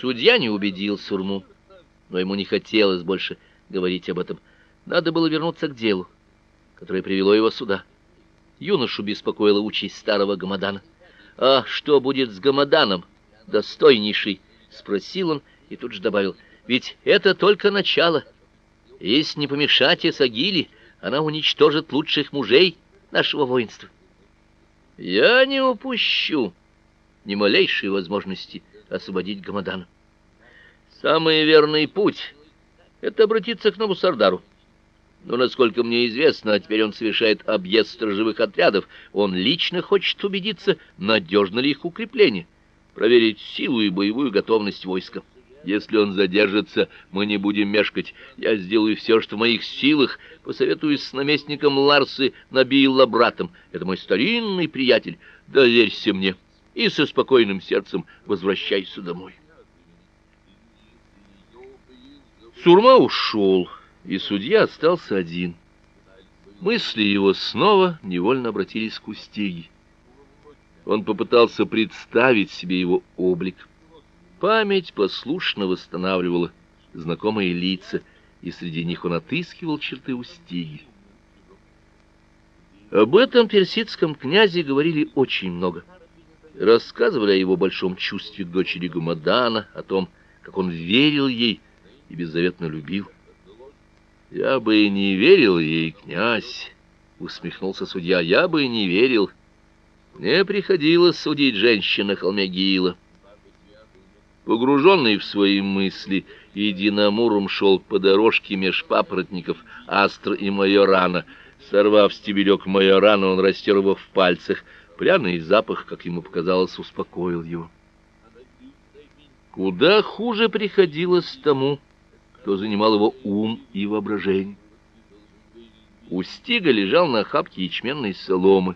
Судья не убедил Сурму, но ему не хотелось больше говорить об этом. Надо было вернуться к делу, которое привело его сюда. Юношу беспокоила участь старого Гамадана. А что будет с Гамаданом, достойнейший, спросил он и тут же добавил: ведь это только начало. Если не помешать Исагили, она уничтожит лучших мужей нашего воинства. Я не упущу ни малейшей возможности освободить Гамадана. Самый верный путь это обратиться к Навусардару. Но насколько мне известно, а теперь он совершает объезд сторожевых отрядов. Он лично хочет убедиться, надежно ли их укрепление, проверить силу и боевую готовность войска. Если он задержится, мы не будем мешкать. Я сделаю все, что в моих силах, посоветуюсь с наместником Ларсы Набиилла братом. Это мой старинный приятель. Доверься мне и со спокойным сердцем возвращайся домой. Сурма ушел, и судья остался один. Мысли его снова невольно обратились к Устиге. Он попытался представить себе его облик. Память послушно восстанавливала знакомые лица, и среди них он отыскивал черты Устиги. Об этом персидском князе говорили очень много. Рассказывали о его большом чувстве к дочери Гумадана, о том, как он верил ей и беззаветно любил. Я бы и не верил ей, князь, усмехнулся судья. Я бы и не верил. Мне приходилось судить женщин на холме Гила. Погруженный в свои мысли, Идинамуром шел по дорожке меж папоротников астр и майорана. Сорвав стебелек майорана, он растер его в пальцах. Пряный запах, как ему показалось, успокоил его. Куда хуже приходилось тому, кто занимал его ум и воображение. Устига лежал на охапке ячменной соломы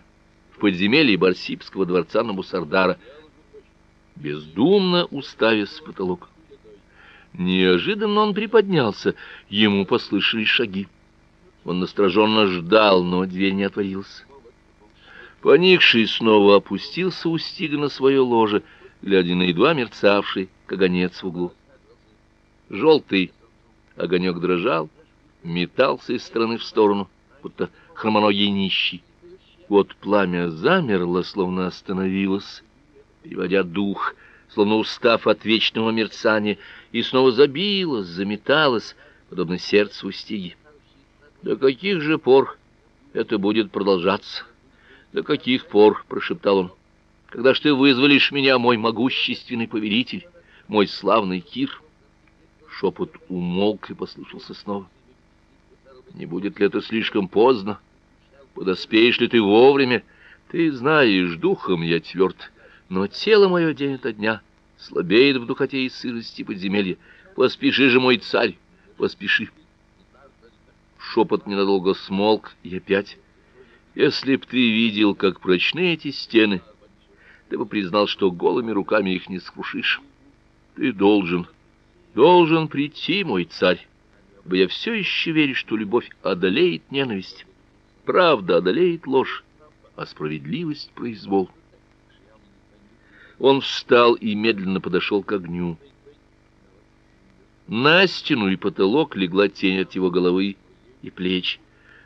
в подземелье Барсибского дворца на Мусардара бездумно уставясь в потолок. Неожиданно он приподнялся, ему послышались шаги. Он настороженно ждал, но дверь не отворилась. Поникший снова опустился у стига на свое ложе, глядя на едва мерцавший каганец в углу. Желтый огонек дрожал, метался из стороны в сторону, будто хромоногий нищий. Вот пламя замерло, словно остановилось, переводя дух, словно устав от вечного мерцания, и снова забилось, заметалось, подобно сердцу стиги. До каких же пор это будет продолжаться? До каких пор, прошептал он. Когда ж ты вызволишь меня, мой могущественный повелитель, мой славный Кир? Шепот умолк и послышался снова. Не будет ли это слишком поздно? Подоспеешь ли ты вовремя? Ты знаешь, духом я тверд но тело мое день ото дня слабеет в духоте и сырости подземелья. Поспеши же, мой царь, поспеши. Шепот ненадолго смолк, и опять: "Если б ты видел, как прочны эти стены, ты бы признал, что голыми руками их не скрушишь. Ты должен, должен прийти, мой царь, ибо я все еще верю, что любовь одолеет ненависть, правда одолеет ложь, а справедливость произвол". Он встал и медленно подошел к огню. На стену и потолок легла тень от его головы и плеч.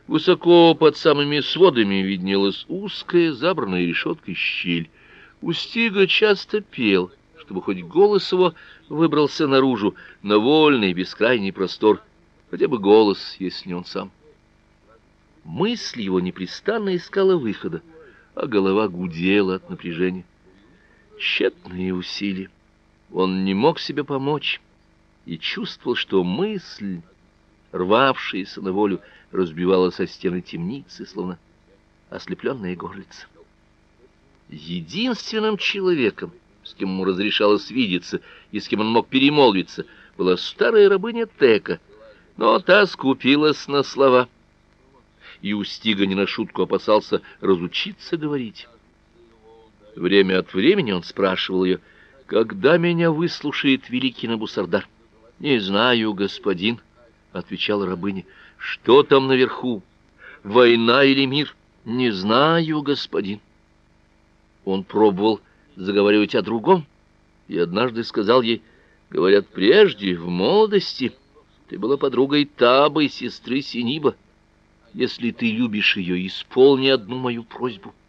Высоко под самыми сводами виднелась узкая, забранная решеткой щель. Устига часто пел, чтобы хоть голос его выбрался наружу, на вольный бескрайний простор, хотя бы голос, если не он сам. Мысль его непрестанно искала выхода, а голова гудела от напряжения. Тщетные усилия. Он не мог себе помочь и чувствовал, что мысль, рвавшаяся на волю, разбивала со стены темницы, словно ослепленная горлица. Единственным человеком, с кем ему разрешалось видеться и с кем он мог перемолвиться, была старая рабыня Тека, но та скупилась на слова, и Устига не на шутку опасался разучиться говорить. Время от времени он спрашивал ее, когда меня выслушает великий Набусардар. Не знаю, господин, отвечала рабыня. Что там наверху? Война или мир? Не знаю, господин. Он пробовал заговаривать о другом и однажды сказал ей: Говорят, прежде, в молодости, ты была подругой Табы, сестры Синиба. Если ты любишь ее, исполни одну мою просьбу —